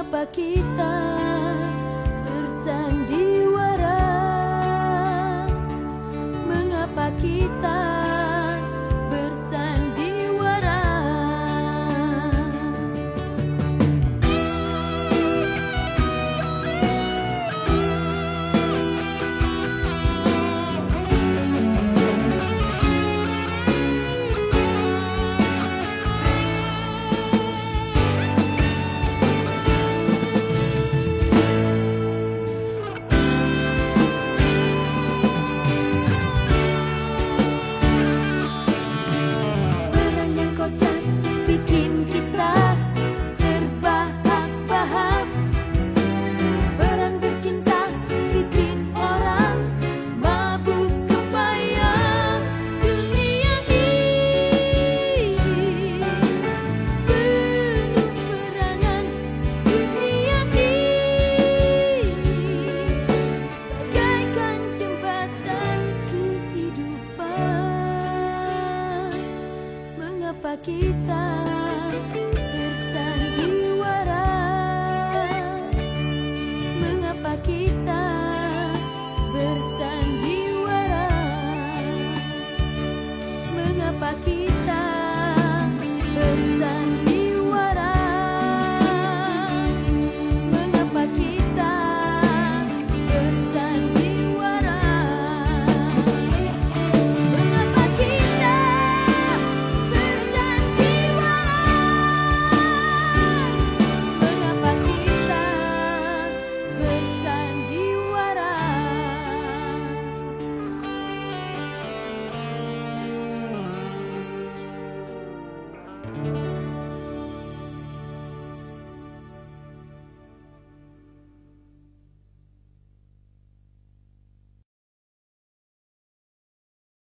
mengapa kita